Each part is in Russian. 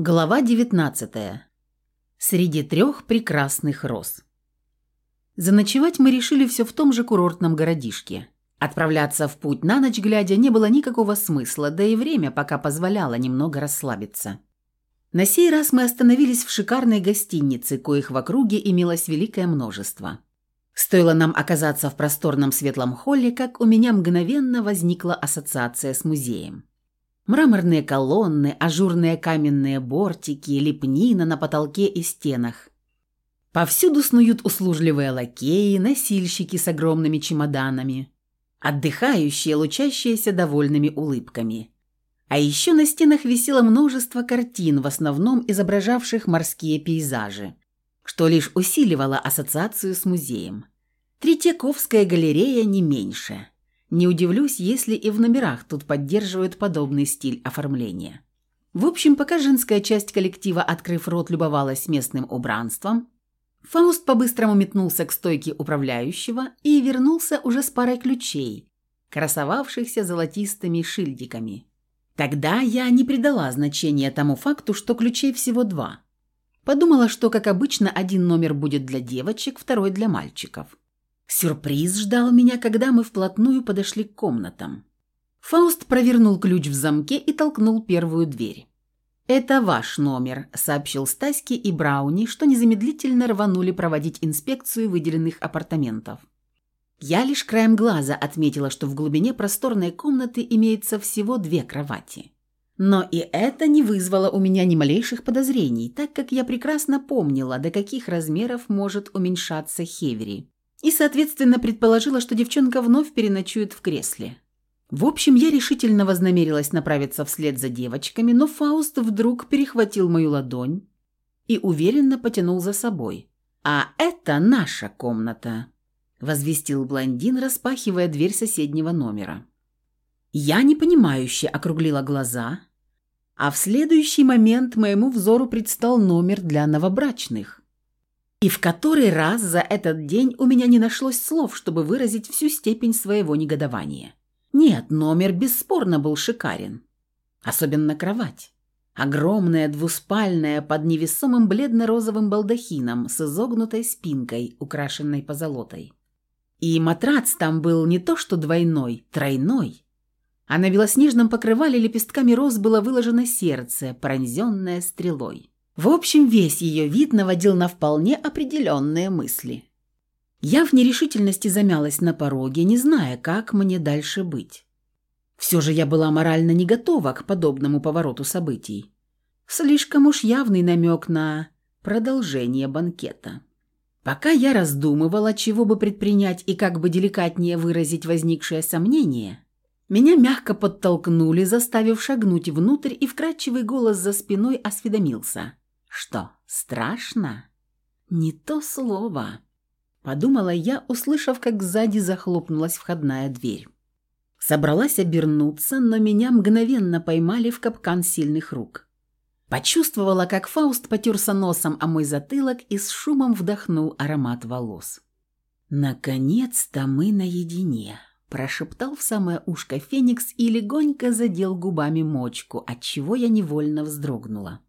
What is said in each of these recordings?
Глава 19. Среди трех прекрасных роз. Заночевать мы решили все в том же курортном городишке. Отправляться в путь на ночь глядя не было никакого смысла, да и время пока позволяло немного расслабиться. На сей раз мы остановились в шикарной гостинице, коих в округе имелось великое множество. Стоило нам оказаться в просторном светлом холле, как у меня мгновенно возникла ассоциация с музеем. Мраморные колонны, ажурные каменные бортики, лепнина на потолке и стенах. Повсюду снуют услужливые лакеи, носильщики с огромными чемоданами, отдыхающие, лучащиеся довольными улыбками. А еще на стенах висело множество картин, в основном изображавших морские пейзажи, что лишь усиливало ассоциацию с музеем. Третьяковская галерея не меньше – не удивлюсь, если и в номерах тут поддерживают подобный стиль оформления. В общем, пока женская часть коллектива, открыв рот, любовалась местным убранством, Фауст по-быстрому метнулся к стойке управляющего и вернулся уже с парой ключей, красовавшихся золотистыми шильдиками. Тогда я не придала значения тому факту, что ключей всего два. Подумала, что, как обычно, один номер будет для девочек, второй для мальчиков. Сюрприз ждал меня, когда мы вплотную подошли к комнатам. Фауст провернул ключ в замке и толкнул первую дверь. «Это ваш номер», – сообщил Стаське и Брауни, что незамедлительно рванули проводить инспекцию выделенных апартаментов. Я лишь краем глаза отметила, что в глубине просторной комнаты имеется всего две кровати. Но и это не вызвало у меня ни малейших подозрений, так как я прекрасно помнила, до каких размеров может уменьшаться Хевери и, соответственно, предположила, что девчонка вновь переночует в кресле. В общем, я решительно вознамерилась направиться вслед за девочками, но Фауст вдруг перехватил мою ладонь и уверенно потянул за собой. «А это наша комната», – возвестил блондин, распахивая дверь соседнего номера. Я непонимающе округлила глаза, а в следующий момент моему взору предстал номер для новобрачных. И в который раз за этот день у меня не нашлось слов, чтобы выразить всю степень своего негодования. Нет, номер бесспорно был шикарен. Особенно кровать. Огромная двуспальная под невесомым бледно-розовым балдахином с изогнутой спинкой, украшенной позолотой. И матрац там был не то что двойной, тройной. А на белоснежном покрывале лепестками роз было выложено сердце, пронзенное стрелой. В общем, весь ее вид наводил на вполне определенные мысли. Я в нерешительности замялась на пороге, не зная, как мне дальше быть. Все же я была морально не готова к подобному повороту событий. Слишком уж явный намек на продолжение банкета. Пока я раздумывала, чего бы предпринять и как бы деликатнее выразить возникшее сомнение, меня мягко подтолкнули, заставив шагнуть внутрь, и вкрадчивый голос за спиной осведомился. Что, страшно? Не то слово. Подумала я, услышав, как сзади захлопнулась входная дверь. Собралась обернуться, но меня мгновенно поймали в капкан сильных рук. Почувствовала, как Фауст потерся носом о мой затылок и с шумом вдохнул аромат волос. «Наконец-то мы наедине», – прошептал в самое ушко Феникс и легонько задел губами мочку, отчего я невольно вздрогнула.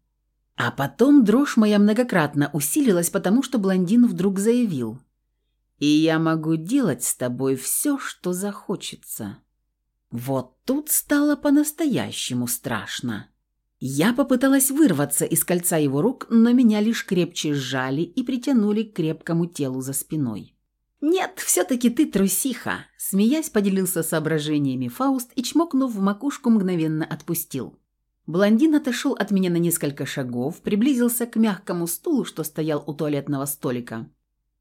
А потом дрожь моя многократно усилилась, потому что блондин вдруг заявил. «И я могу делать с тобой все, что захочется». Вот тут стало по-настоящему страшно. Я попыталась вырваться из кольца его рук, но меня лишь крепче сжали и притянули к крепкому телу за спиной. «Нет, все-таки ты трусиха!» Смеясь, поделился соображениями Фауст и, чмокнув в макушку, мгновенно отпустил. Блондин отошел от меня на несколько шагов, приблизился к мягкому стулу, что стоял у туалетного столика,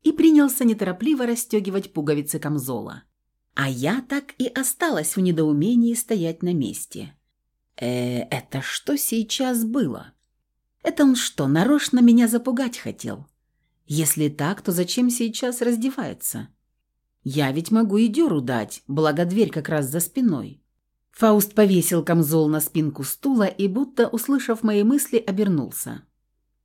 и принялся неторопливо расстегивать пуговицы камзола. А я так и осталась в недоумении стоять на месте. «Э, это что сейчас было? Это он что, нарочно меня запугать хотел? Если так, то зачем сейчас раздевается? Я ведь могу и дёру дать, благо дверь как раз за спиной». Фауст повесил камзол на спинку стула и, будто услышав мои мысли, обернулся.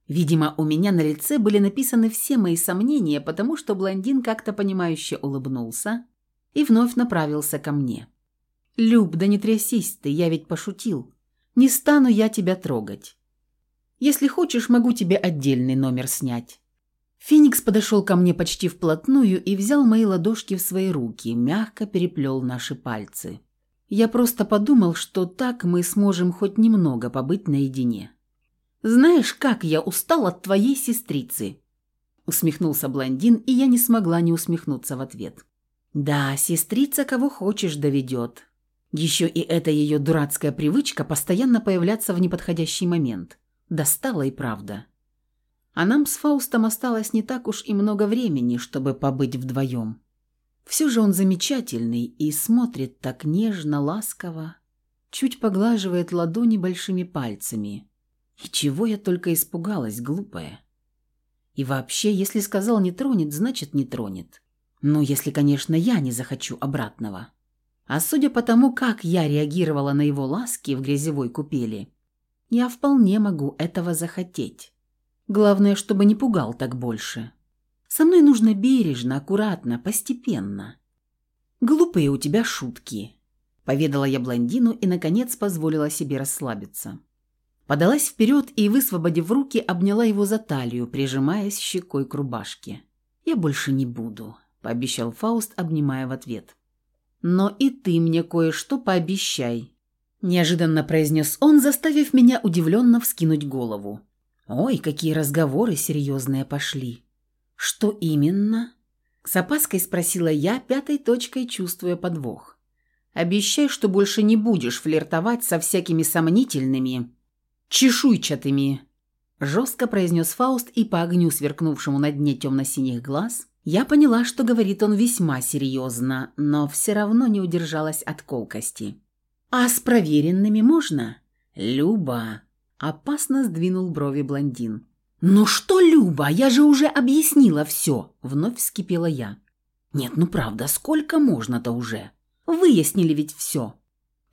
Видимо, у меня на лице были написаны все мои сомнения, потому что блондин как-то понимающе улыбнулся и вновь направился ко мне. «Люб, да не трясись ты, я ведь пошутил. Не стану я тебя трогать». Если хочешь, могу тебе отдельный номер снять». Феникс подошел ко мне почти вплотную и взял мои ладошки в свои руки, мягко переплел наши пальцы. Я просто подумал, что так мы сможем хоть немного побыть наедине. «Знаешь, как я устал от твоей сестрицы?» Усмехнулся блондин, и я не смогла не усмехнуться в ответ. «Да, сестрица кого хочешь доведет. Еще и эта ее дурацкая привычка постоянно появляться в неподходящий момент. Достала и правда. А нам с Фаустом осталось не так уж и много времени, чтобы побыть вдвоем. Все же он замечательный и смотрит так нежно, ласково, чуть поглаживает ладони большими пальцами. И чего я только испугалась, глупая. И вообще, если сказал не тронет, значит не тронет. Ну, если, конечно, я не захочу обратного. А судя по тому, как я реагировала на его ласки в грязевой купели, я вполне могу этого захотеть. Главное, чтобы не пугал так больше. Со мной нужно бережно, аккуратно, постепенно. Глупые у тебя шутки, поведала я блондину и наконец позволила себе расслабиться. Подалась вперед и, высвободив руки, обняла его за талию, прижимаясь щекой к рубашке. «Я больше не буду», – пообещал Фауст, обнимая в ответ. «Но и ты мне кое-что пообещай», – неожиданно произнес он, заставив меня удивленно вскинуть голову. «Ой, какие разговоры серьезные пошли». «Что именно?» – с опаской спросила я, пятой точкой чувствуя подвох. «Обещай, что больше не будешь флиртовать со всякими сомнительными чешуйчатыми», – жестко произнес Фауст, и по огню, сверкнувшему на дне темно-синих глаз, я поняла, что говорит он весьма серьезно, но все равно не удержалась от колкости. «А с проверенными можно?» «Люба!» – опасно сдвинул брови блондин. «Ну что, Люба, я же уже объяснила все!» – вновь вскипела я. «Нет, ну правда, сколько можно-то уже? Выяснили ведь все!»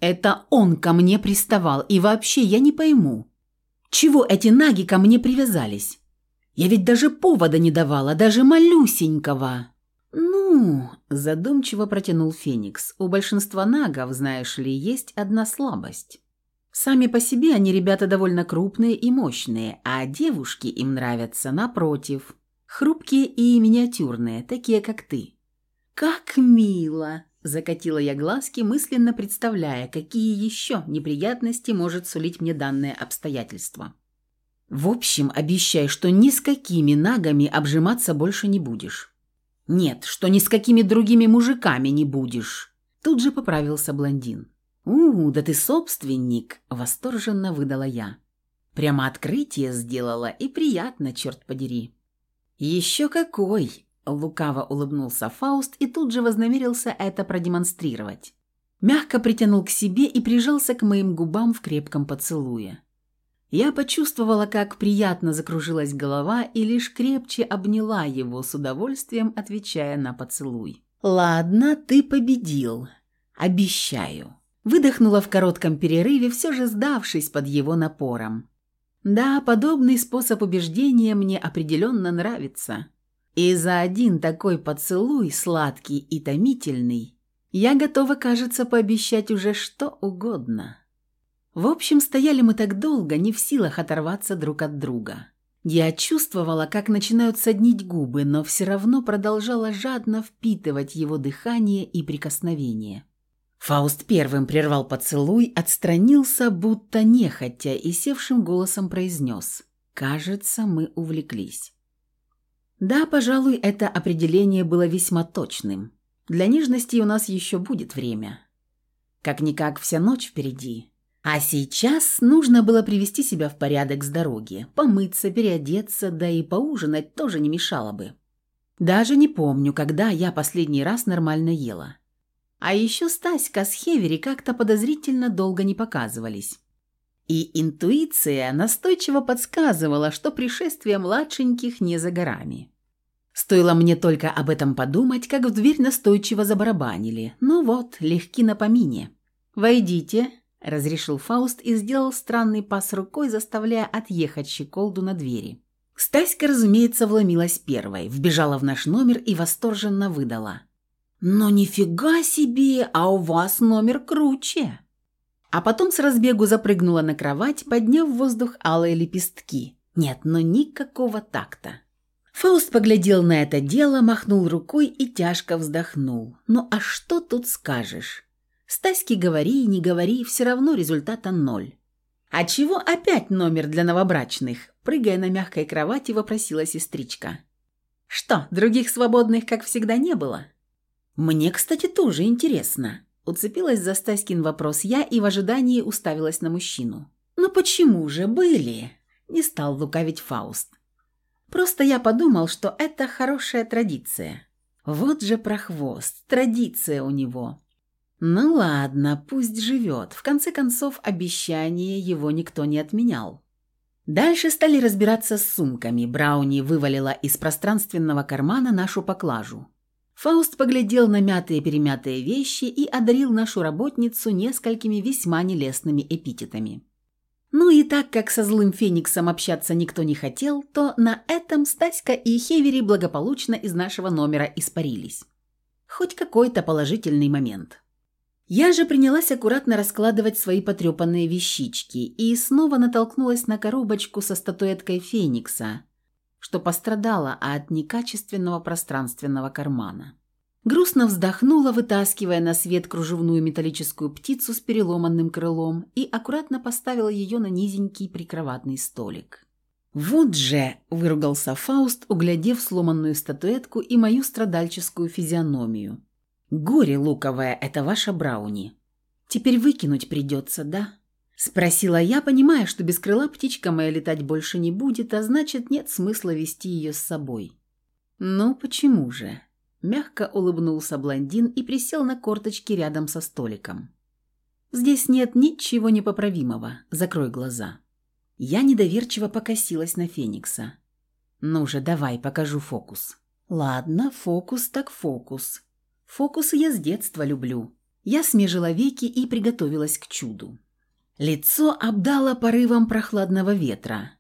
Это он ко мне приставал, и вообще я не пойму, чего эти наги ко мне привязались. Я ведь даже повода не давала, даже малюсенького. Ну, задумчиво протянул Феникс. У большинства нагов, знаешь ли, есть одна слабость. Сами по себе они ребята довольно крупные и мощные, а девушки им нравятся напротив. Хрупкие и миниатюрные, такие как ты. Как мило, Закатила я глазки, мысленно представляя, какие еще неприятности может сулить мне данное обстоятельство. В общем, обещай, что ни с какими нагами обжиматься больше не будешь. Нет, что ни с какими другими мужиками не будешь. Тут же поправился блондин. «У, да ты собственник!» – восторженно выдала я. Прямо открытие сделала, и приятно, черт подери. «Еще какой!» Лукаво улыбнулся Фауст и тут же вознамерился это продемонстрировать. Мягко притянул к себе и прижался к моим губам в крепком поцелуе. Я почувствовала, как приятно закружилась голова и лишь крепче обняла его с удовольствием, отвечая на поцелуй. «Ладно, ты победил. Обещаю». Выдохнула в коротком перерыве, все же сдавшись под его напором. «Да, подобный способ убеждения мне определенно нравится». И за один такой поцелуй, сладкий и томительный, я готова, кажется, пообещать уже что угодно. В общем, стояли мы так долго, не в силах оторваться друг от друга. Я чувствовала, как начинают соднить губы, но все равно продолжала жадно впитывать его дыхание и прикосновение. Фауст первым прервал поцелуй, отстранился, будто нехотя, и севшим голосом произнес «Кажется, мы увлеклись». Да, пожалуй, это определение было весьма точным. Для нежности у нас еще будет время. Как-никак вся ночь впереди. А сейчас нужно было привести себя в порядок с дороги, помыться, переодеться, да и поужинать тоже не мешало бы. Даже не помню, когда я последний раз нормально ела. А еще Стаська с Хевери как-то подозрительно долго не показывались. И интуиция настойчиво подсказывала, что пришествие младшеньких не за горами. Стоило мне только об этом подумать, как в дверь настойчиво забарабанили. Ну вот, легки на помине. «Войдите», – разрешил Фауст и сделал странный пас рукой, заставляя отъехать щеколду на двери. Стаська, разумеется, вломилась первой, вбежала в наш номер и восторженно выдала. «Но нифига себе, а у вас номер круче!» а потом с разбегу запрыгнула на кровать, подняв в воздух алые лепестки. Нет, но никакого такта. Фауст поглядел на это дело, махнул рукой и тяжко вздохнул. «Ну а что тут скажешь? Стаське говори и не говори, все равно результата ноль». «А чего опять номер для новобрачных?» Прыгая на мягкой кровати, вопросила сестричка. «Что, других свободных, как всегда, не было?» «Мне, кстати, тоже интересно». Уцепилась за Стаськин вопрос я и в ожидании уставилась на мужчину. «Ну почему же были?» Не стал лукавить Фауст. «Просто я подумал, что это хорошая традиция. Вот же прохвост, традиция у него. Ну ладно, пусть живет. В конце концов, обещание его никто не отменял». Дальше стали разбираться с сумками. Брауни вывалила из пространственного кармана нашу поклажу. Фауст поглядел на мятые-перемятые вещи и одарил нашу работницу несколькими весьма нелестными эпитетами. Ну и так как со злым фениксом общаться никто не хотел, то на этом Стаська и Хевери благополучно из нашего номера испарились. Хоть какой-то положительный момент. Я же принялась аккуратно раскладывать свои потрепанные вещички и снова натолкнулась на коробочку со статуэткой Феникса, что пострадала от некачественного пространственного кармана. Грустно вздохнула, вытаскивая на свет кружевную металлическую птицу с переломанным крылом и аккуратно поставила ее на низенький прикроватный столик. «Вот же!» – выругался Фауст, углядев сломанную статуэтку и мою страдальческую физиономию. «Горе луковое – это ваша Брауни. Теперь выкинуть придется, да?» Спросила я, понимая, что без крыла птичка моя летать больше не будет, а значит, нет смысла вести ее с собой. «Ну, почему же?» Мягко улыбнулся блондин и присел на корточки рядом со столиком. «Здесь нет ничего непоправимого. Закрой глаза». Я недоверчиво покосилась на Феникса. «Ну же, давай, покажу фокус». «Ладно, фокус так фокус. Фокусы я с детства люблю». Я смежила веки и приготовилась к чуду. Лицо обдало порывом прохладного ветра.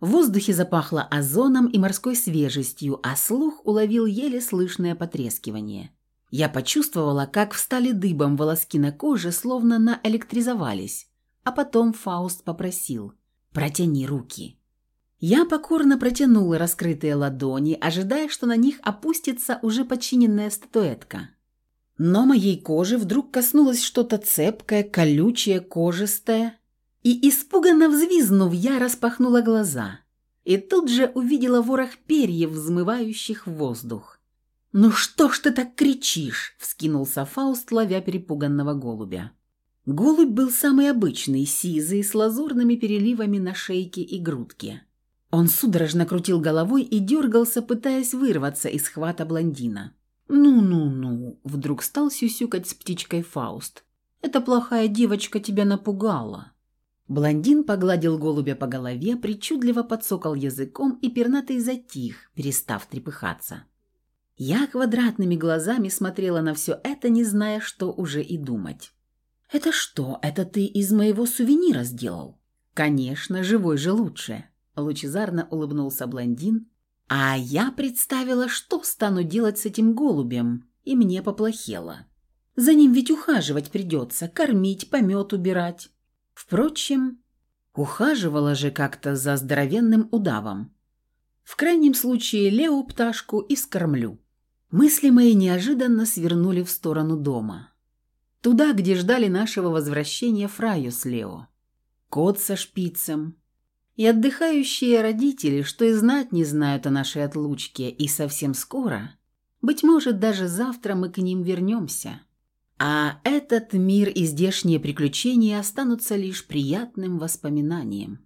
В воздухе запахло озоном и морской свежестью, а слух уловил еле слышное потрескивание. Я почувствовала, как встали дыбом волоски на коже, словно наэлектризовались. А потом Фауст попросил «Протяни руки». Я покорно протянула раскрытые ладони, ожидая, что на них опустится уже подчиненная статуэтка. Но моей кожи вдруг коснулось что-то цепкое, колючее, кожистое. И, испуганно взвизнув, я распахнула глаза. И тут же увидела ворох перьев, взмывающих в воздух. «Ну что ж ты так кричишь?» – вскинулся Фауст, ловя перепуганного голубя. Голубь был самый обычный, сизый, с лазурными переливами на шейке и грудке. Он судорожно крутил головой и дергался, пытаясь вырваться из хвата блондина. «Ну-ну-ну», — вдруг стал сюсюкать с птичкой Фауст. «Эта плохая девочка тебя напугала». Блондин погладил голубя по голове, причудливо подсокал языком, и пернатый затих, перестав трепыхаться. Я квадратными глазами смотрела на все это, не зная, что уже и думать. «Это что, это ты из моего сувенира сделал?» «Конечно, живой же лучше», — лучезарно улыбнулся блондин, а я представила, что стану делать с этим голубем, и мне поплохело. За ним ведь ухаживать придется, кормить, помет убирать. Впрочем, ухаживала же как-то за здоровенным удавом. В крайнем случае Лео пташку и скормлю. Мысли мои неожиданно свернули в сторону дома. Туда, где ждали нашего возвращения Фраю с Лео. Кот со шпицем, и отдыхающие родители, что и знать не знают о нашей отлучке, и совсем скоро, быть может, даже завтра мы к ним вернемся. А этот мир и здешние приключения останутся лишь приятным воспоминанием.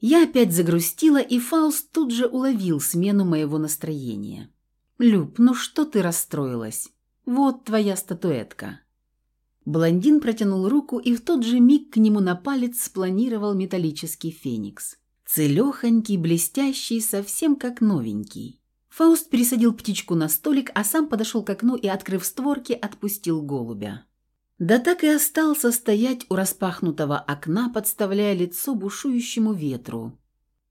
Я опять загрустила, и Фауст тут же уловил смену моего настроения. «Люб, ну что ты расстроилась? Вот твоя статуэтка». Блондин протянул руку, и в тот же миг к нему на палец спланировал металлический феникс. Целехонький, блестящий, совсем как новенький. Фауст пересадил птичку на столик, а сам подошел к окну и, открыв створки, отпустил голубя. Да так и остался стоять у распахнутого окна, подставляя лицо бушующему ветру,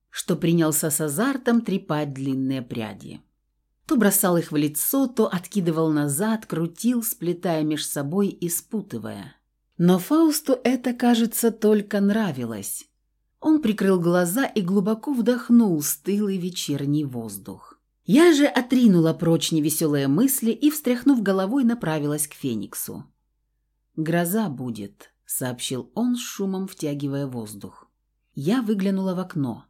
что принялся с азартом трепать длинные пряди. То бросал их в лицо, то откидывал назад, крутил, сплетая меж собой и спутывая. Но Фаусту это, кажется, только нравилось. Он прикрыл глаза и глубоко вдохнул стылый вечерний воздух. Я же отринула прочь невеселые мысли и, встряхнув головой, направилась к Фениксу. «Гроза будет», — сообщил он с шумом, втягивая воздух. Я выглянула в окно.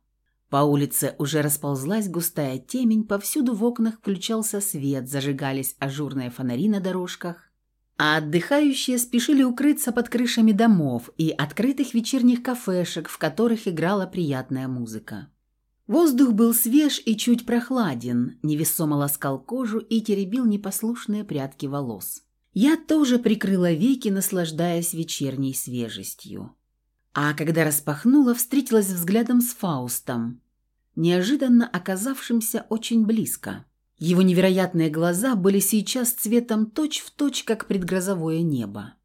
По улице уже расползлась густая темень, повсюду в окнах включался свет, зажигались ажурные фонари на дорожках, а отдыхающие спешили укрыться под крышами домов и открытых вечерних кафешек, в которых играла приятная музыка. Воздух был свеж и чуть прохладен, невесомо ласкал кожу и теребил непослушные прядки волос. Я тоже прикрыла веки, наслаждаясь вечерней свежестью. А когда распахнула, встретилась взглядом с Фаустом, неожиданно оказавшимся очень близко. Его невероятные глаза были сейчас цветом точь-в-точь, точь, как предгрозовое небо.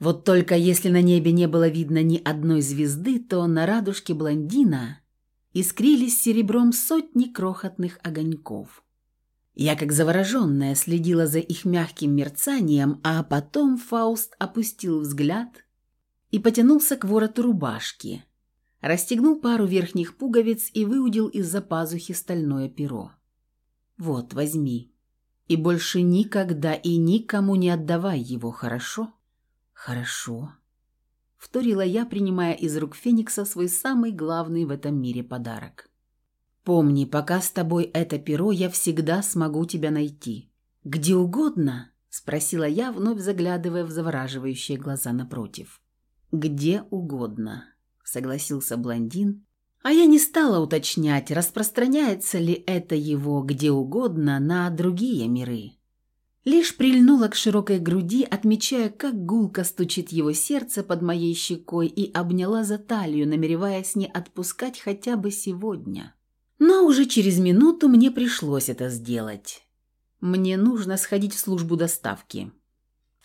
Вот только если на небе не было видно ни одной звезды, то на радужке блондина искрились серебром сотни крохотных огоньков. Я, как завороженная, следила за их мягким мерцанием, а потом Фауст опустил взгляд – и потянулся к вороту рубашки. Расстегнул пару верхних пуговиц и выудил из-за пазухи стальное перо. «Вот, возьми. И больше никогда и никому не отдавай его, хорошо?» «Хорошо», — вторила я, принимая из рук Феникса свой самый главный в этом мире подарок. «Помни, пока с тобой это перо, я всегда смогу тебя найти. Где угодно?» — спросила я, вновь заглядывая в завораживающие глаза напротив. «Где угодно», — согласился блондин, а я не стала уточнять, распространяется ли это его где угодно на другие миры. Лишь прильнула к широкой груди, отмечая, как гулко стучит его сердце под моей щекой и обняла за талию, намереваясь не отпускать хотя бы сегодня. Но уже через минуту мне пришлось это сделать. Мне нужно сходить в службу доставки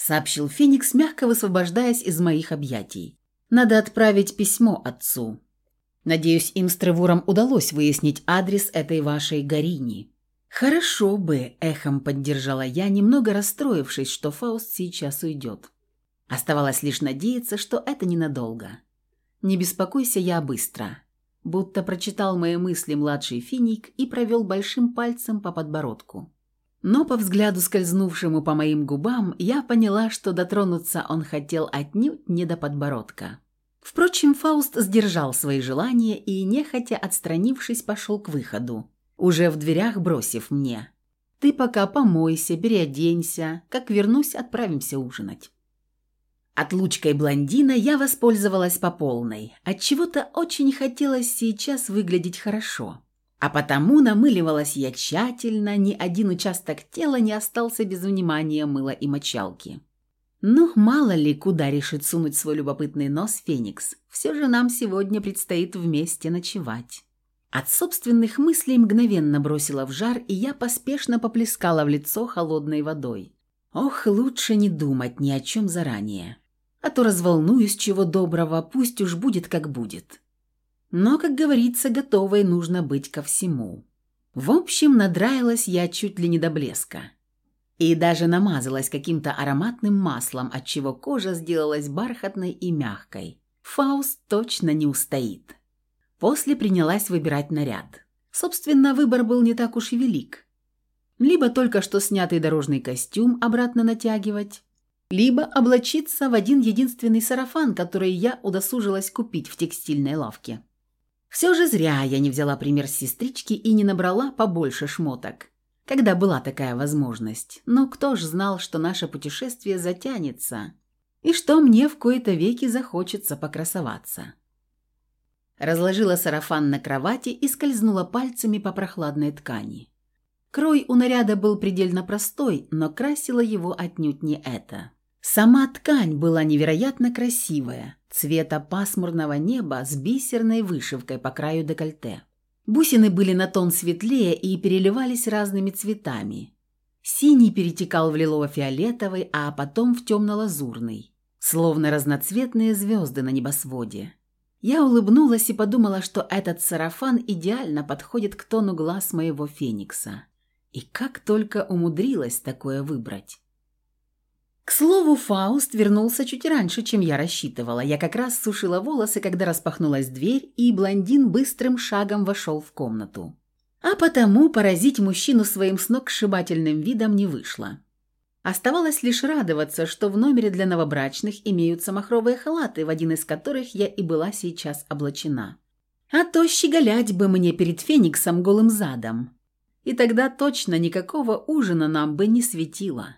сообщил Феникс, мягко высвобождаясь из моих объятий. «Надо отправить письмо отцу. Надеюсь, им с Тревуром удалось выяснить адрес этой вашей Гарини». «Хорошо бы», – эхом поддержала я, немного расстроившись, что Фауст сейчас уйдет. Оставалось лишь надеяться, что это ненадолго. «Не беспокойся, я быстро», будто прочитал мои мысли младший финик и провел большим пальцем по подбородку. Но по взгляду, скользнувшему по моим губам, я поняла, что дотронуться он хотел отнюдь не до подбородка. Впрочем, Фауст сдержал свои желания и, нехотя отстранившись, пошел к выходу, уже в дверях бросив мне. «Ты пока помойся, переоденься, как вернусь, отправимся ужинать». Отлучкой блондина я воспользовалась по полной. Отчего-то очень хотелось сейчас выглядеть хорошо. А потому намыливалась я тщательно, ни один участок тела не остался без внимания мыла и мочалки. Ну, мало ли, куда решит сунуть свой любопытный нос Феникс. Все же нам сегодня предстоит вместе ночевать. От собственных мыслей мгновенно бросила в жар, и я поспешно поплескала в лицо холодной водой. Ох, лучше не думать ни о чем заранее. А то разволнуюсь чего доброго, пусть уж будет как будет. Но, как говорится, готовой нужно быть ко всему. В общем, надраилась я чуть ли не до блеска. И даже намазалась каким-то ароматным маслом, отчего кожа сделалась бархатной и мягкой. Фауст точно не устоит. После принялась выбирать наряд. Собственно, выбор был не так уж и велик. Либо только что снятый дорожный костюм обратно натягивать, либо облачиться в один единственный сарафан, который я удосужилась купить в текстильной лавке. Все же зря я не взяла пример с сестрички и не набрала побольше шмоток, когда была такая возможность. Но кто ж знал, что наше путешествие затянется и что мне в кои-то веки захочется покрасоваться. Разложила сарафан на кровати и скользнула пальцами по прохладной ткани. Крой у наряда был предельно простой, но красила его отнюдь не это. Сама ткань была невероятно красивая, цвета пасмурного неба с бисерной вышивкой по краю декольте. Бусины были на тон светлее и переливались разными цветами. Синий перетекал в лилово-фиолетовый, а потом в темно-лазурный, словно разноцветные звезды на небосводе. Я улыбнулась и подумала, что этот сарафан идеально подходит к тону глаз моего феникса. И как только умудрилась такое выбрать. К слову, Фауст вернулся чуть раньше, чем я рассчитывала. Я как раз сушила волосы, когда распахнулась дверь, и блондин быстрым шагом вошел в комнату. А потому поразить мужчину своим сногсшибательным видом не вышло. Оставалось лишь радоваться, что в номере для новобрачных имеются махровые халаты, в один из которых я и была сейчас облачена. А то щеголять бы мне перед Фениксом голым задом. И тогда точно никакого ужина нам бы не светило.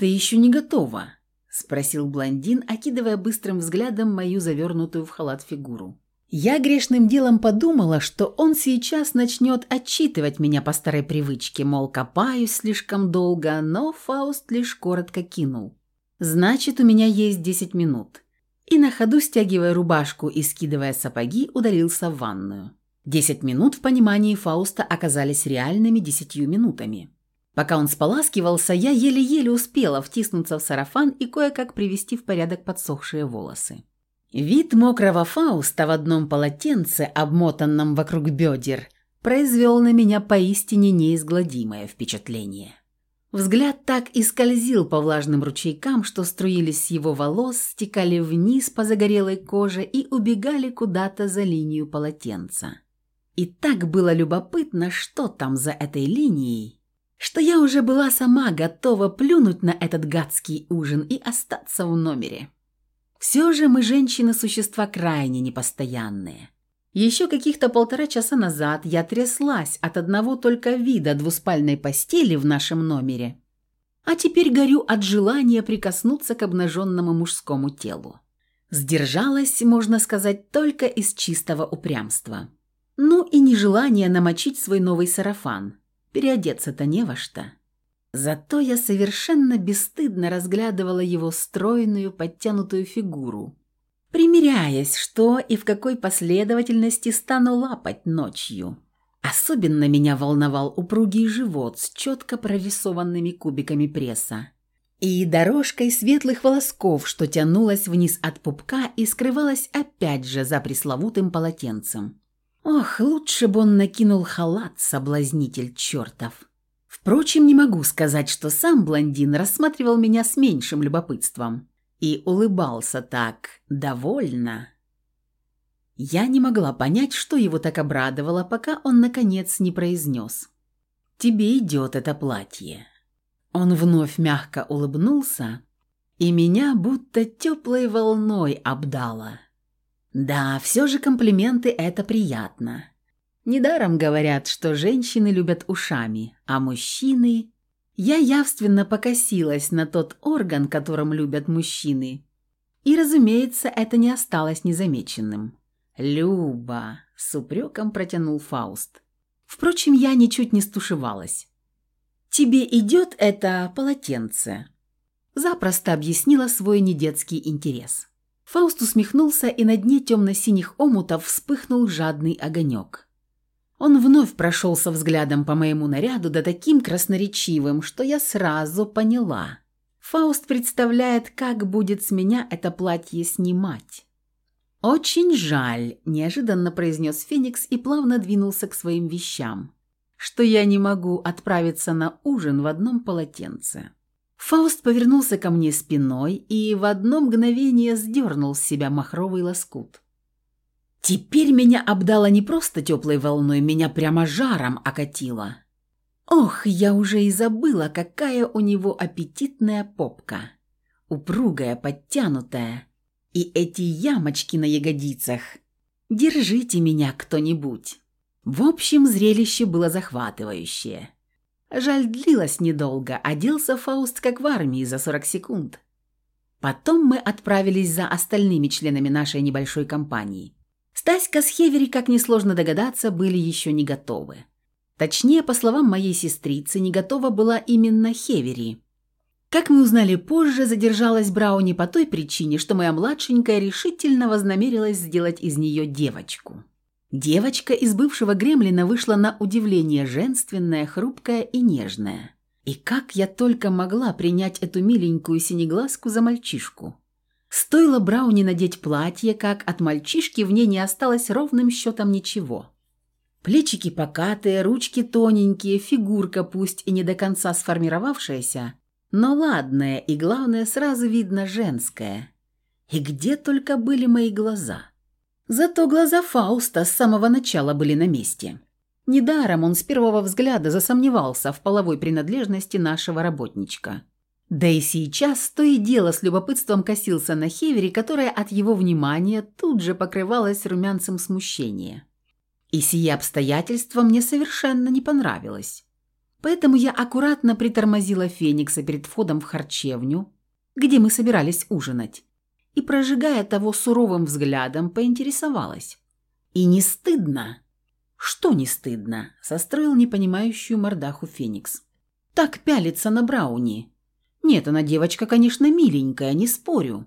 «Ты еще не готова?» – спросил блондин, окидывая быстрым взглядом мою завернутую в халат фигуру. Я грешным делом подумала, что он сейчас начнет отчитывать меня по старой привычке, мол, копаюсь слишком долго, но Фауст лишь коротко кинул. «Значит, у меня есть десять минут». И на ходу, стягивая рубашку и скидывая сапоги, удалился в ванную. Десять минут в понимании Фауста оказались реальными десятью минутами. Пока он споласкивался, я еле-еле успела втиснуться в сарафан и кое-как привести в порядок подсохшие волосы. Вид мокрого Фауста в одном полотенце, обмотанном вокруг бедер, произвел на меня поистине неизгладимое впечатление. Взгляд так и скользил по влажным ручейкам, что струились его волос, стекали вниз по загорелой коже и убегали куда-то за линию полотенца. И так было любопытно, что там за этой линией, что я уже была сама готова плюнуть на этот гадский ужин и остаться в номере. Все же мы, женщины, существа крайне непостоянные. Еще каких-то полтора часа назад я тряслась от одного только вида двуспальной постели в нашем номере, а теперь горю от желания прикоснуться к обнаженному мужскому телу. Сдержалась, можно сказать, только из чистого упрямства. Ну и нежелание намочить свой новый сарафан – Переодеться-то не во что. Зато я совершенно бесстыдно разглядывала его стройную, подтянутую фигуру, примеряясь, что и в какой последовательности стану лапать ночью. Особенно меня волновал упругий живот с четко прорисованными кубиками пресса и дорожкой светлых волосков, что тянулась вниз от пупка и скрывалась опять же за пресловутым полотенцем. Ох, лучше бы он накинул халат, соблазнитель чертов. Впрочем, не могу сказать, что сам блондин рассматривал меня с меньшим любопытством и улыбался так довольно. Я не могла понять, что его так обрадовало, пока он, наконец, не произнес. «Тебе идет это платье». Он вновь мягко улыбнулся, и меня будто теплой волной обдало. Да, все же комплименты – это приятно. Недаром говорят, что женщины любят ушами, а мужчины... Я явственно покосилась на тот орган, которым любят мужчины. И, разумеется, это не осталось незамеченным. «Люба!» – с упреком протянул Фауст. Впрочем, я ничуть не стушевалась. «Тебе идет это полотенце?» Запросто объяснила свой недетский интерес. Фауст усмехнулся, и на дне темно-синих омутов вспыхнул жадный огонек. Он вновь прошелся взглядом по моему наряду, да таким красноречивым, что я сразу поняла. Фауст представляет, как будет с меня это платье снимать. «Очень жаль», – неожиданно произнес Феникс и плавно двинулся к своим вещам, «что я не могу отправиться на ужин в одном полотенце». Фауст повернулся ко мне спиной и в одно мгновение сдернул с себя махровый лоскут. Теперь меня обдало не просто теплой волной, меня прямо жаром окатило. Ох, я уже и забыла, какая у него аппетитная попка. Упругая, подтянутая. И эти ямочки на ягодицах. Держите меня кто-нибудь. В общем, зрелище было захватывающее. Жаль, длилось недолго, оделся Фауст как в армии за 40 секунд. Потом мы отправились за остальными членами нашей небольшой компании. Стаська с Хевери, как несложно догадаться, были еще не готовы. Точнее, по словам моей сестрицы, не готова была именно Хевери. Как мы узнали позже, задержалась Брауни по той причине, что моя младшенькая решительно вознамерилась сделать из нее девочку. Девочка из бывшего гремлина вышла на удивление женственная, хрупкая и нежная. И как я только могла принять эту миленькую синеглазку за мальчишку. Стоило Брауни надеть платье, как от мальчишки в ней не осталось ровным счетом ничего. Плечики покатые, ручки тоненькие, фигурка пусть и не до конца сформировавшаяся, Но ладное и, главное, сразу видно женское. И где только были мои глаза. Зато глаза Фауста с самого начала были на месте. Недаром он с первого взгляда засомневался в половой принадлежности нашего работничка. Да и сейчас то и дело с любопытством косился на Хевери, которая от его внимания тут же покрывалась румянцем смущения. И сие обстоятельство мне совершенно не понравилось. Поэтому я аккуратно притормозила Феникса перед входом в харчевню, где мы собирались ужинать, и, прожигая того суровым взглядом, поинтересовалась. «И не стыдно?» «Что не стыдно?» – состроил непонимающую мордаху Феникс. «Так пялится на Брауни. Нет, она девочка, конечно, миленькая, не спорю.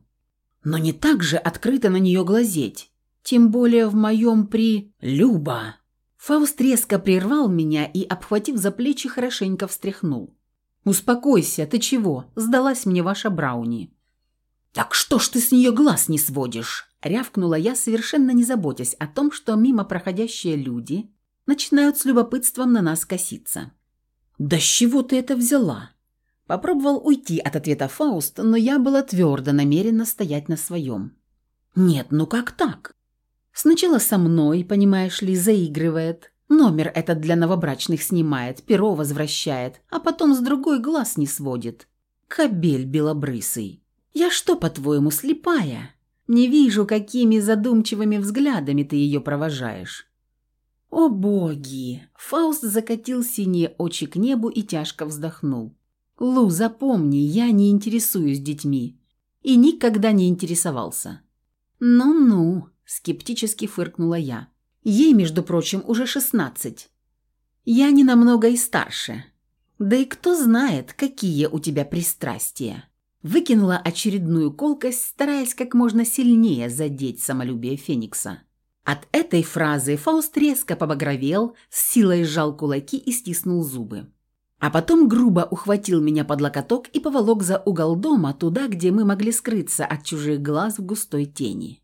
Но не так же открыто на нее глазеть. Тем более в моем при... Люба!» Фауст резко прервал меня и, обхватив за плечи, хорошенько встряхнул. «Успокойся, ты чего? Сдалась мне ваша Брауни». «Так что ж ты с нее глаз не сводишь?» – рявкнула я, совершенно не заботясь о том, что мимо проходящие люди начинают с любопытством на нас коситься. «Да с чего ты это взяла?» Попробовал уйти от ответа Фауст, но я была твердо намерена стоять на своем. «Нет, ну как так? Сначала со мной, понимаешь ли, заигрывает. Номер этот для новобрачных снимает, перо возвращает, а потом с другой глаз не сводит. Кобель белобрысый. Я что, по-твоему, слепая? Не вижу, какими задумчивыми взглядами ты ее провожаешь. О боги! Фауст закатил синие очи к небу и тяжко вздохнул. Лу, запомни, я не интересуюсь детьми. И никогда не интересовался. Ну-ну, Скептически фыркнула я. Ей, между прочим, уже шестнадцать. Я не намного и старше. Да и кто знает, какие у тебя пристрастия. Выкинула очередную колкость, стараясь как можно сильнее задеть самолюбие Феникса. От этой фразы Фауст резко побагровел, с силой сжал кулаки и стиснул зубы. А потом грубо ухватил меня под локоток и поволок за угол дома, туда, где мы могли скрыться от чужих глаз в густой тени.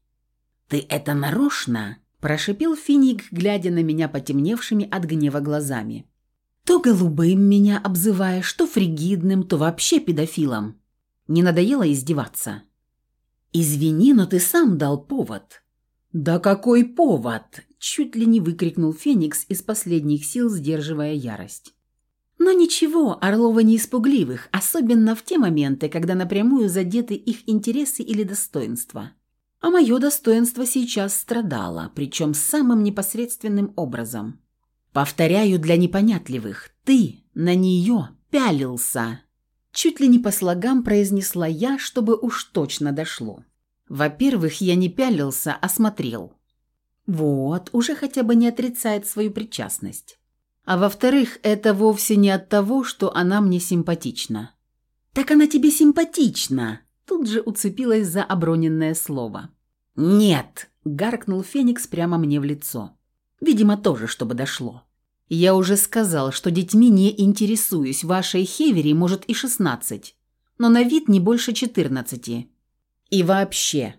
«Ты это нарочно?» – прошипел Финик, глядя на меня потемневшими от гнева глазами. «То голубым меня обзываешь, то фригидным, то вообще педофилом. Не надоело издеваться?» «Извини, но ты сам дал повод». «Да какой повод?» – чуть ли не выкрикнул Феникс из последних сил, сдерживая ярость. Но ничего, Орлова не испугливых, особенно в те моменты, когда напрямую задеты их интересы или достоинства. А мое достоинство сейчас страдало, причем самым непосредственным образом. Повторяю для непонятливых, ты на нее пялился. Чуть ли не по слогам произнесла я, чтобы уж точно дошло. Во-первых, я не пялился, а смотрел. Вот, уже хотя бы не отрицает свою причастность. А во-вторых, это вовсе не от того, что она мне симпатична. «Так она тебе симпатична!» Тут же уцепилась за оброненное слово. «Нет!» – гаркнул Феникс прямо мне в лицо. Видимо, тоже, чтобы дошло. «Я уже сказал, что детьми не интересуюсь. Вашей Хевери может и шестнадцать, но на вид не больше четырнадцати. И вообще...»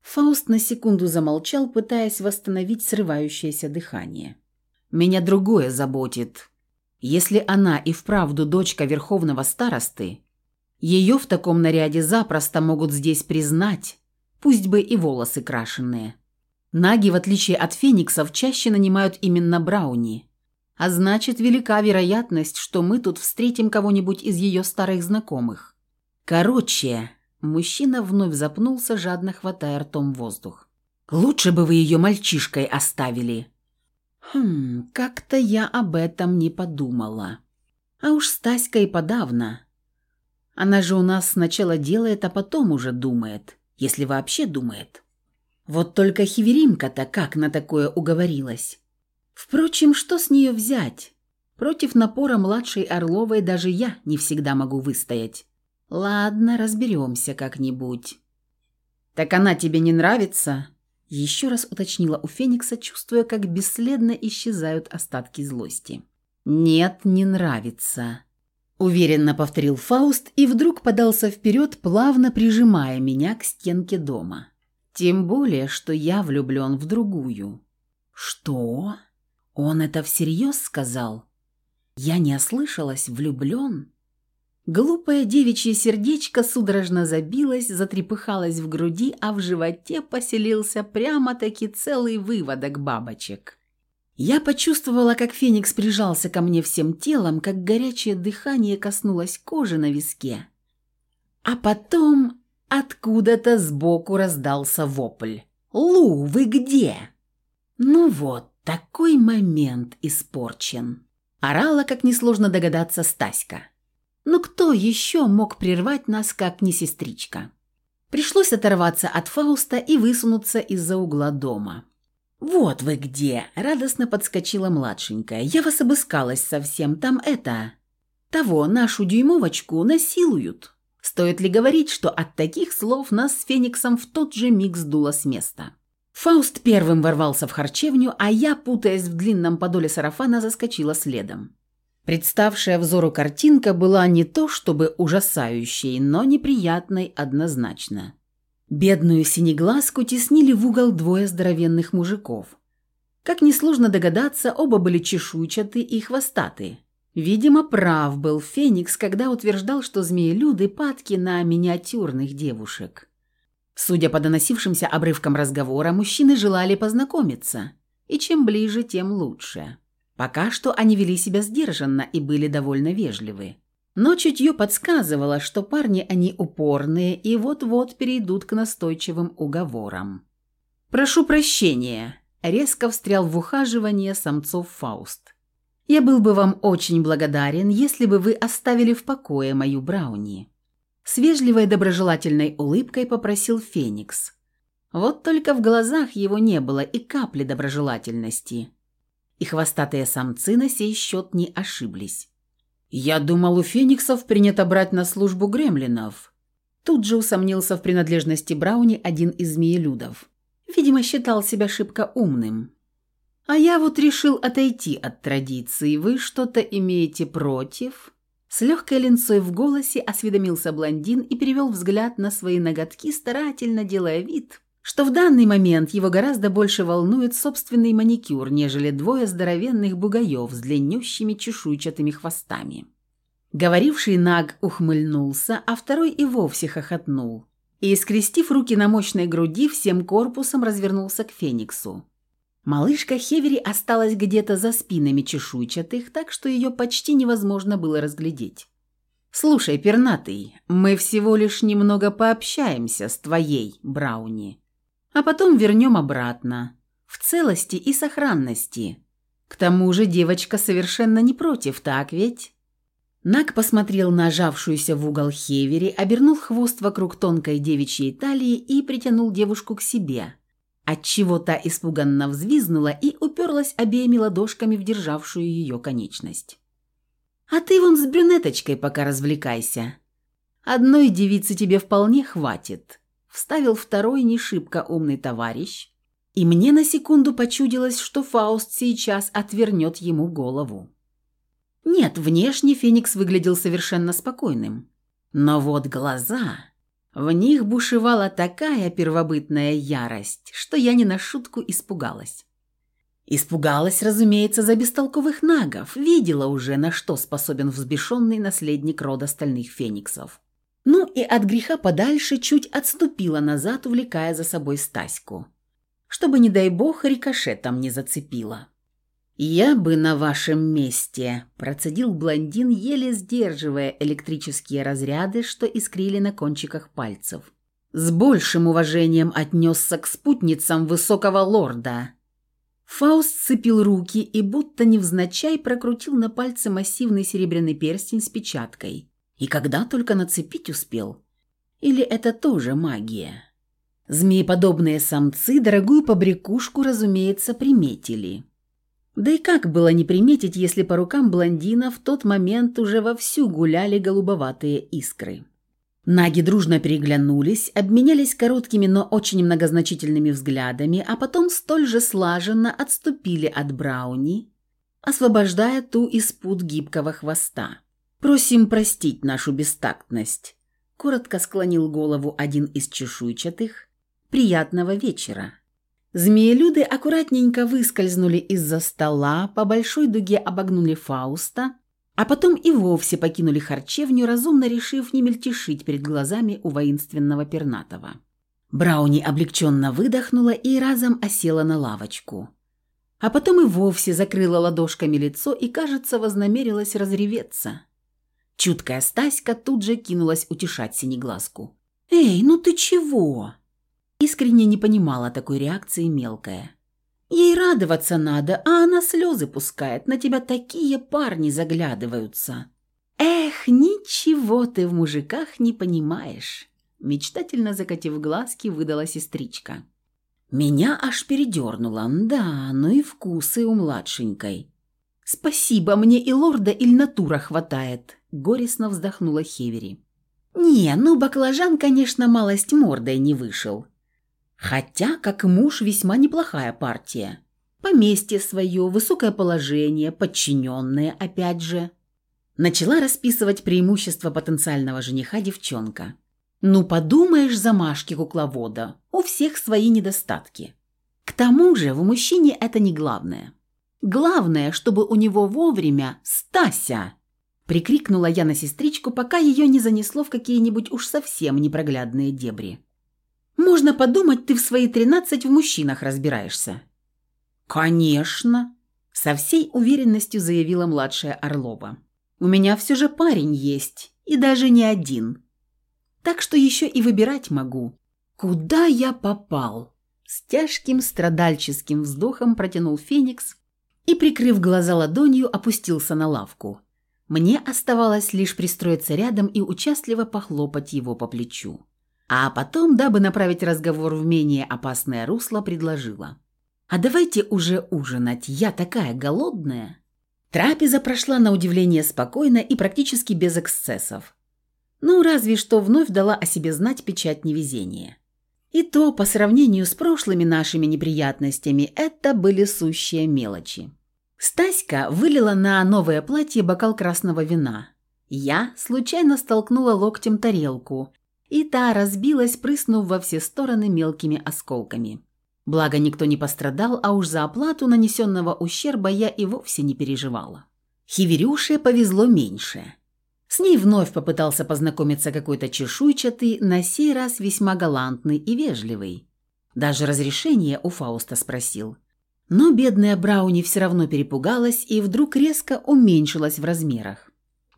Фауст на секунду замолчал, пытаясь восстановить срывающееся дыхание. «Меня другое заботит. Если она и вправду дочка верховного старосты, ее в таком наряде запросто могут здесь признать, пусть бы и волосы крашеные. Наги, в отличие от фениксов, чаще нанимают именно брауни. А значит, велика вероятность, что мы тут встретим кого-нибудь из ее старых знакомых. Короче, мужчина вновь запнулся, жадно хватая ртом воздух. «Лучше бы вы ее мальчишкой оставили». «Хм, как-то я об этом не подумала. А уж Стаська и подавно. Она же у нас сначала делает, а потом уже думает, если вообще думает. Вот только Хиверимка-то как на такое уговорилась. Впрочем, что с нее взять? Против напора младшей Орловой даже я не всегда могу выстоять. Ладно, разберемся как-нибудь. «Так она тебе не нравится?» Еще раз уточнила у Феникса, чувствуя, как бесследно исчезают остатки злости. «Нет, не нравится», Уверенно повторил Фауст и вдруг подался вперед, плавно прижимая меня к стенке дома. Тем более, что я влюблен в другую. Что? Он это всерьез сказал? Я не ослышалась, влюблен? Глупое девичье сердечко судорожно забилось, затрепыхалось в груди, а в животе поселился прямо-таки целый выводок бабочек. Я почувствовала, как Феникс прижался ко мне всем телом, как горячее дыхание коснулось кожи на виске. А потом откуда-то сбоку раздался вопль. «Лу, вы где?» Ну вот, такой момент испорчен. Орала, как несложно догадаться, Стаська. Но кто еще мог прервать нас, как не сестричка? Пришлось оторваться от Фауста и высунуться из-за угла дома. «Вот вы где!» – радостно подскочила младшенькая. «Я вас обыскалась совсем. Там это... Того, нашу дюймовочку насилуют». Стоит ли говорить, что от таких слов нас с Фениксом в тот же миг сдуло с места? Фауст первым ворвался в харчевню, а я, путаясь в длинном подоле сарафана, заскочила следом. Представшая взору картинка была не то чтобы ужасающей, но неприятной однозначно. Бедную синеглазку теснили в угол двое здоровенных мужиков. Как несложно догадаться, оба были чешуйчаты и хвостаты. Видимо, прав был Феникс, когда утверждал, что змеелюды падки на миниатюрных девушек. Судя по доносившимся обрывкам разговора, мужчины желали познакомиться, и чем ближе, тем лучше. Пока что они вели себя сдержанно и были довольно вежливы. Но чутье подсказывало, что парни они упорные и вот-вот перейдут к настойчивым уговорам. «Прошу прощения», – резко встрял в ухаживание самцов Фауст. «Я был бы вам очень благодарен, если бы вы оставили в покое мою Брауни». С вежливой доброжелательной улыбкой попросил Феникс. Вот только в глазах его не было и капли доброжелательности – и хвостатые самцы на сей счет не ошиблись. «Я думал, у фениксов принято брать на службу гремлинов». Тут же усомнился в принадлежности Брауни один из змеелюдов. Видимо, считал себя шибко умным. «А я вот решил отойти от традиции. Вы что-то имеете против?» С легкой линцой в голосе осведомился блондин и перевел взгляд на свои ноготки, старательно делая вид, что в данный момент его гораздо больше волнует собственный маникюр, нежели двое здоровенных бугаев с длиннющими чешуйчатыми хвостами. Говоривший Наг ухмыльнулся, а второй и вовсе хохотнул. И, скрестив руки на мощной груди, всем корпусом развернулся к Фениксу. Малышка Хевери осталась где-то за спинами чешуйчатых, так что ее почти невозможно было разглядеть. «Слушай, пернатый, мы всего лишь немного пообщаемся с твоей, Брауни а потом вернем обратно, в целости и сохранности. К тому же девочка совершенно не против, так ведь?» Нак посмотрел на жавшуюся в угол Хевери, обернул хвост вокруг тонкой девичьей талии и притянул девушку к себе, отчего та испуганно взвизнула и уперлась обеими ладошками в державшую ее конечность. «А ты вон с брюнеточкой пока развлекайся. Одной девицы тебе вполне хватит вставил второй не шибко умный товарищ, и мне на секунду почудилось, что Фауст сейчас отвернет ему голову. Нет, внешне Феникс выглядел совершенно спокойным. Но вот глаза... В них бушевала такая первобытная ярость, что я не на шутку испугалась. Испугалась, разумеется, за бестолковых нагов, видела уже, на что способен взбешенный наследник рода стальных фениксов. Ну и от греха подальше чуть отступила назад, увлекая за собой Стаську. Чтобы, не дай бог, рикошетом не зацепила. «Я бы на вашем месте», – процедил блондин, еле сдерживая электрические разряды, что искрили на кончиках пальцев. С большим уважением отнесся к спутницам высокого лорда. Фауст сцепил руки и будто невзначай прокрутил на пальце массивный серебряный перстень с печаткой. И когда только нацепить успел? Или это тоже магия? Змееподобные самцы дорогую побрякушку, разумеется, приметили. Да и как было не приметить, если по рукам блондина в тот момент уже вовсю гуляли голубоватые искры. Наги дружно переглянулись, обменялись короткими, но очень многозначительными взглядами, а потом столь же слаженно отступили от Брауни, освобождая ту из пут гибкого хвоста. «Просим простить нашу бестактность», – коротко склонил голову один из чешуйчатых. «Приятного вечера». Змеелюды аккуратненько выскользнули из-за стола, по большой дуге обогнули Фауста, А потом и вовсе покинули харчевню, разумно решив не мельтешить перед глазами у воинственного пернатого. Брауни облегченно выдохнула и разом осела на лавочку. А потом и вовсе закрыла ладошками лицо и, кажется, вознамерилась разреветься. Чуткая Стаська тут же кинулась утешать синеглазку. «Эй, ну ты чего?» Искренне не понимала такой реакции мелкая. Ей радоваться надо, а она слезы пускает, на тебя такие парни заглядываются. Эх, ничего ты в мужиках не понимаешь, мечтательно закатив глазки, выдала сестричка. Меня аж передернуло, да, ну и вкусы у младшенькой. «Спасибо, мне и лорда Ильнатура хватает», — горестно вздохнула Хевери. «Не, ну баклажан, конечно, малость мордой не вышел. Хотя, как муж, весьма неплохая партия. Поместье свое, высокое положение, подчиненные, опять же». Начала расписывать преимущества потенциального жениха девчонка. «Ну, подумаешь, замашки кукловода. У всех свои недостатки. К тому же в мужчине это не главное». Главное, чтобы у него вовремя Стася!» Прикрикнула я на сестричку, пока ее не занесло в какие-нибудь уж совсем непроглядные дебри. «Можно подумать, ты в свои тринадцать в мужчинах разбираешься». «Конечно!» – со всей уверенностью заявила младшая Орлова. «У меня все же парень есть, и даже не один. Так что еще и выбирать могу. Куда я попал?» С тяжким страдальческим вздохом протянул Феникс, и, прикрыв глаза ладонью, опустился на лавку. Мне оставалось лишь пристроиться рядом и участливо похлопать его по плечу. А потом, дабы направить разговор в менее опасное русло, предложила. «А давайте уже ужинать, я такая голодная». Трапеза прошла на удивление спокойно и практически без эксцессов. Ну, разве что вновь дала о себе знать печать невезения. И то, по сравнению с прошлыми нашими неприятностями, это были сущие мелочи. Стаська вылила на новое платье бокал красного вина. Я случайно столкнула локтем тарелку, и та разбилась, прыснув во все стороны мелкими осколками. Благо никто не пострадал, а уж за оплату нанесенного ущерба я и вовсе не переживала. Хиверюше повезло меньше. С ней вновь попытался познакомиться какой-то чешуйчатый, на сей раз весьма галантный и вежливый. Даже разрешение у Фауста спросил – но бедная Брауни все равно перепугалась и вдруг резко уменьшилась в размерах.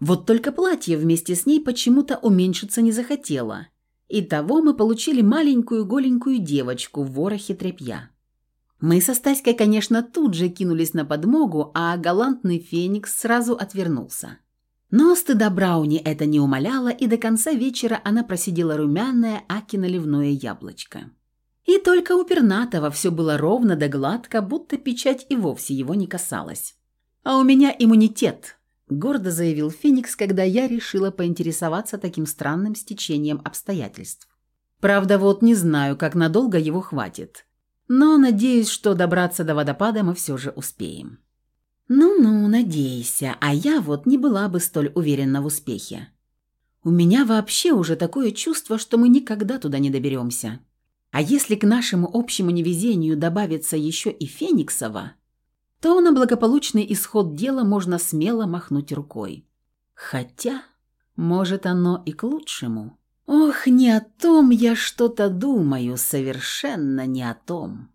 Вот только платье вместе с ней почему-то уменьшиться не захотело. И того мы получили маленькую голенькую девочку в ворохе тряпья. Мы со Стаськой, конечно, тут же кинулись на подмогу, а галантный Феникс сразу отвернулся. Но стыда Брауни это не умоляло, и до конца вечера она просидела румяное аки-наливное яблочко. И только у Пернатова все было ровно да гладко, будто печать и вовсе его не касалась. «А у меня иммунитет», – гордо заявил Феникс, когда я решила поинтересоваться таким странным стечением обстоятельств. «Правда, вот не знаю, как надолго его хватит. Но надеюсь, что добраться до водопада мы все же успеем». «Ну-ну, надейся, а я вот не была бы столь уверена в успехе. У меня вообще уже такое чувство, что мы никогда туда не доберемся». А если к нашему общему невезению добавится еще и Фениксова, то на благополучный исход дела можно смело махнуть рукой. Хотя, может, оно и к лучшему. Ох, не о том я что-то думаю, совершенно не о том.